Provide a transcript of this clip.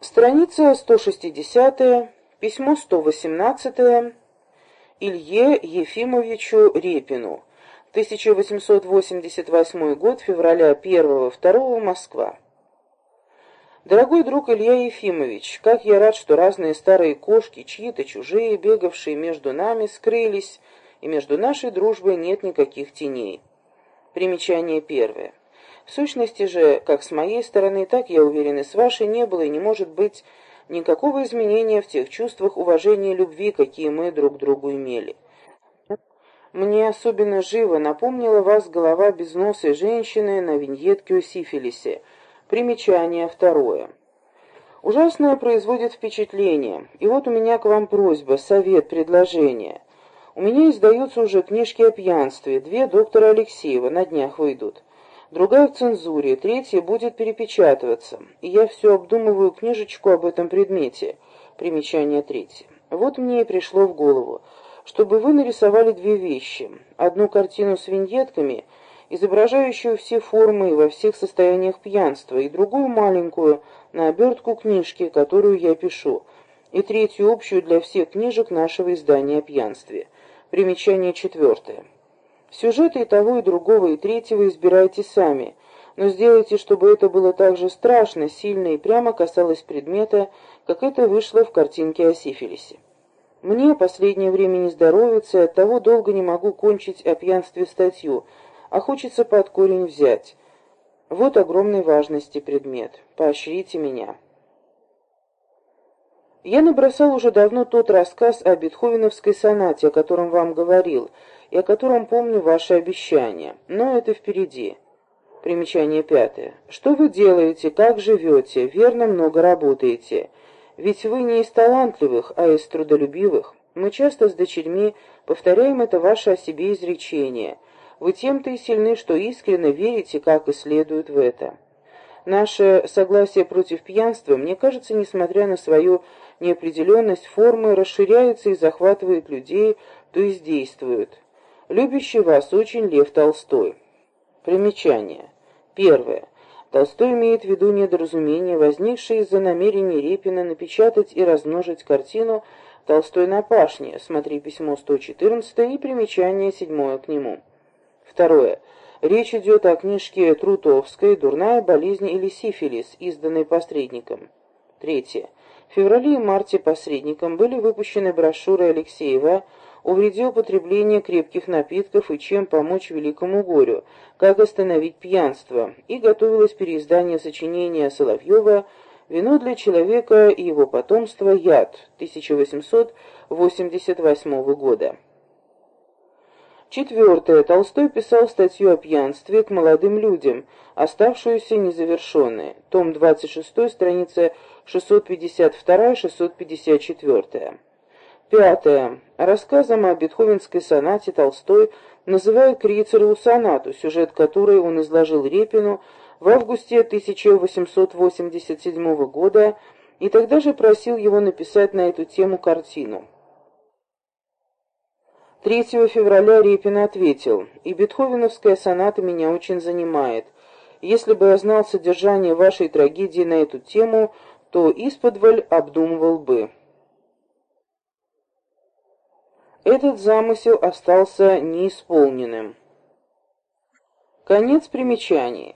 Страница 160, письмо 118 Илье Ефимовичу Репину. 1888 год, февраля 1-2, Москва. Дорогой друг Илья Ефимович, как я рад, что разные старые кошки, чьи-то чужие, бегавшие между нами, скрылись, и между нашей дружбой нет никаких теней. Примечание первое. В сущности же, как с моей стороны, так, я уверен, и с вашей не было и не может быть никакого изменения в тех чувствах уважения и любви, какие мы друг другу имели. Мне особенно живо напомнила вас голова безносой женщины на виньетке у сифилисе. Примечание второе. Ужасное производит впечатление. И вот у меня к вам просьба, совет, предложение. У меня издаются уже книжки о пьянстве, две доктора Алексеева на днях выйдут другая в цензуре, третья будет перепечатываться. И я все обдумываю книжечку об этом предмете. Примечание третье. Вот мне и пришло в голову, чтобы вы нарисовали две вещи. Одну картину с виньетками, изображающую все формы и во всех состояниях пьянства, и другую маленькую, на обертку книжки, которую я пишу, и третью общую для всех книжек нашего издания о пьянстве. Примечание четвертое. Сюжеты и того, и другого, и третьего избирайте сами, но сделайте, чтобы это было так же страшно, сильно и прямо касалось предмета, как это вышло в картинке о сифилисе. Мне последнее время не здоровится, и оттого долго не могу кончить о пьянстве статью, а хочется под корень взять. Вот огромной важности предмет. Поощрите меня. Я набросал уже давно тот рассказ о бетховеновской сонате, о котором вам говорил, и о котором помню ваши обещания. Но это впереди. Примечание пятое. Что вы делаете, как живете, верно много работаете. Ведь вы не из талантливых, а из трудолюбивых. Мы часто с дочерьми повторяем это ваше о себе изречение. Вы тем-то и сильны, что искренне верите, как и следует в это. Наше согласие против пьянства, мне кажется, несмотря на свою неопределенность формы, расширяется и захватывает людей, то есть действует любящий вас очень Лев Толстой. Примечание. Первое. Толстой имеет в виду недоразумение, возникшее из-за намерения Репина напечатать и размножить картину «Толстой на пашне», смотри письмо 114 и примечание седьмое к нему. Второе. Речь идет о книжке Трутовской «Дурная болезнь или сифилис», изданной посредником. Третье. В феврале и марте посредником были выпущены брошюры Алексеева о вреде употребления крепких напитков и чем помочь великому горю, как остановить пьянство, и готовилось переиздание сочинения Соловьева «Вино для человека и его потомства. Яд» 1888 года. Четвертое. Толстой писал статью о пьянстве к молодым людям, оставшуюся незавершенной. Том 26, страница 652-654. Пятое. Рассказом о бетховенской сонате Толстой называет Крейцерову сонату, сюжет которой он изложил Репину в августе 1887 года и тогда же просил его написать на эту тему картину. 3 февраля Репин ответил, «И бетховеновская соната меня очень занимает. Если бы я знал содержание вашей трагедии на эту тему, то исподволь обдумывал бы». Этот замысел остался неисполненным. Конец примечаний.